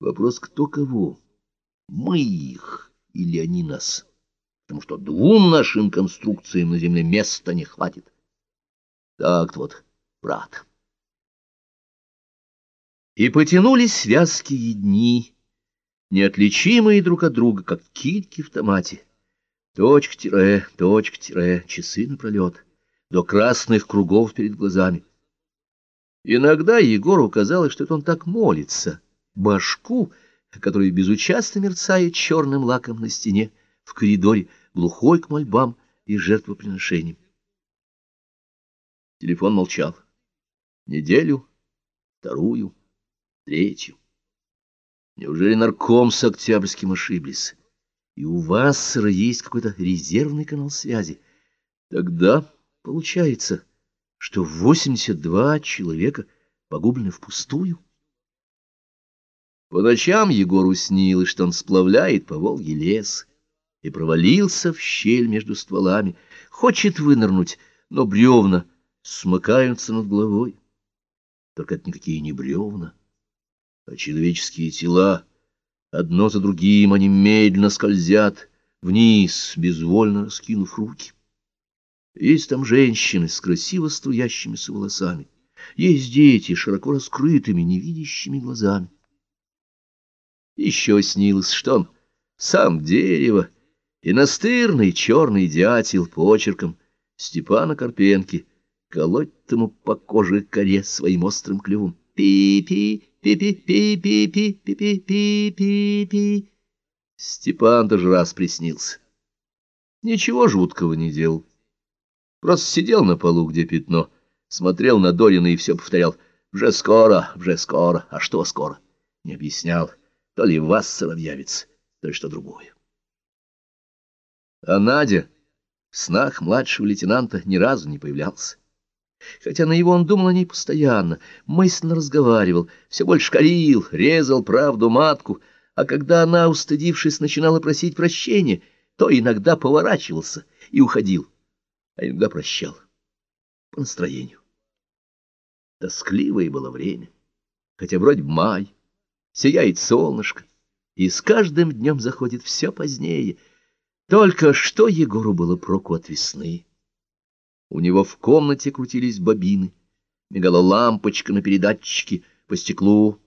Вопрос, кто кого? Мы их или они нас? Потому что двум нашим конструкциям на земле места не хватит. Так вот, брат. И потянулись связки дни, неотличимые друг от друга, как кильки в томате. Точка-тире, точка-тире, часы напролет, до красных кругов перед глазами. Иногда Егору казалось, что это он так молится, башку, которая безучастно мерцает черным лаком на стене, в коридоре, глухой к мольбам и жертвоприношениям. Телефон молчал. Неделю, вторую, третью. Неужели нарком с Октябрьским ошиблись? И у вас, сэр, есть какой-то резервный канал связи. Тогда получается, что 82 человека погублены впустую. По ночам Егору снилось, что он сплавляет по Волге лес и провалился в щель между стволами, хочет вынырнуть, но бревна смыкаются над головой. Только это никакие не бревна, а человеческие тела. Одно за другим они медленно скользят вниз, безвольно раскинув руки. Есть там женщины с красиво струящимися волосами. Есть дети широко раскрытыми, невидящими глазами. Еще снилось, что он сам дерево и настырный черный дятел почерком Степана Карпенки колоть ему по коже коре своим острым клювом. Пи-пи, пи-пи, пи-пи, пи-пи, пи-пи, пи-пи. Степан даже раз приснился. Ничего жуткого не делал. Просто сидел на полу, где пятно, смотрел на Дорина и все повторял. «Вже скоро, вже скоро, а что скоро?» Не объяснял. То ли Вассер объявится, то ли что другое. А Надя в снах младшего лейтенанта ни разу не появлялся. Хотя на его он думал о ней постоянно, мысленно разговаривал, все больше корил, резал правду матку, а когда она, устыдившись, начинала просить прощения, то иногда поворачивался и уходил, а иногда прощал. По настроению. Тоскливое было время, хотя вроде май, сияет солнышко, и с каждым днем заходит все позднее. Только что Егору было проку от весны? У него в комнате крутились бобины, мигала лампочка на передатчике, по стеклу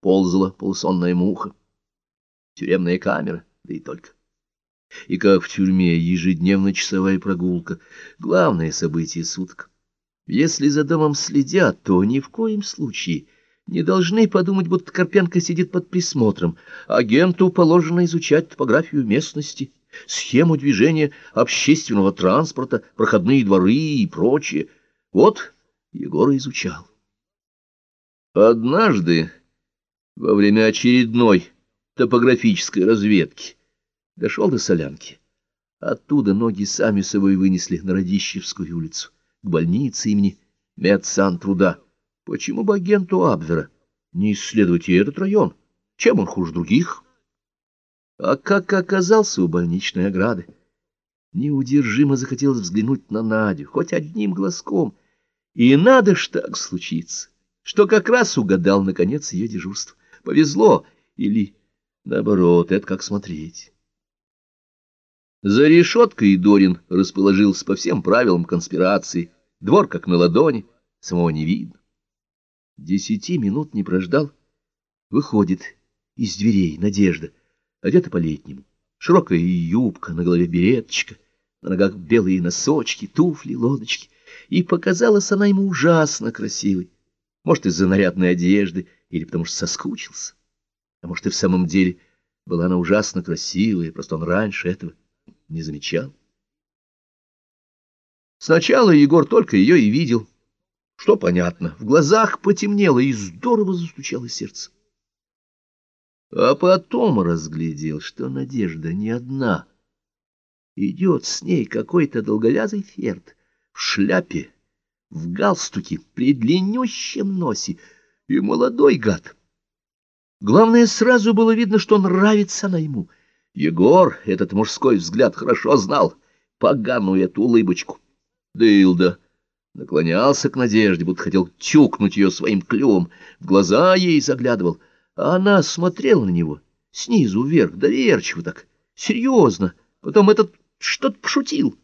ползала полусонная муха. Тюремная камера, да и только. И как в тюрьме ежедневно часовая прогулка, главное событие суток. Если за домом следят, то ни в коем случае не должны подумать, будто Карпенко сидит под присмотром. Агенту положено изучать топографию местности схему движения общественного транспорта, проходные дворы и прочее. Вот Егор изучал. Однажды, во время очередной топографической разведки, дошел до Солянки. Оттуда ноги сами собой вынесли на Радищевскую улицу, к больнице имени Медсан-Труда. Почему бы агенту Абвера не исследовать и этот район? Чем он хуже других? А как оказался у больничной ограды? Неудержимо захотелось взглянуть на Надю, хоть одним глазком. И надо ж так случиться, что как раз угадал, наконец, ее дежурство. Повезло или, наоборот, это как смотреть. За решеткой Дорин расположился по всем правилам конспирации. Двор как на ладони, самого не видно. Десяти минут не прождал. Выходит из дверей Надежда — одета по-летнему. Широкая юбка, на голове береточка, на ногах белые носочки, туфли, лодочки. И показалась она ему ужасно красивой. Может, из-за нарядной одежды, или потому что соскучился. А может, и в самом деле была она ужасно красивая, просто он раньше этого не замечал. Сначала Егор только ее и видел. Что понятно, в глазах потемнело и здорово застучало сердце. А потом разглядел, что Надежда не одна. Идет с ней какой-то долговязый ферд в шляпе, в галстуке, при длиннющем носе, и молодой гад. Главное, сразу было видно, что нравится она ему. Егор этот мужской взгляд хорошо знал, поганую эту улыбочку. Дылда наклонялся к Надежде, будто хотел тюкнуть ее своим клювом, в глаза ей заглядывал — а она смотрела на него снизу вверх, доверчиво так, серьезно. Потом этот что-то пошутил.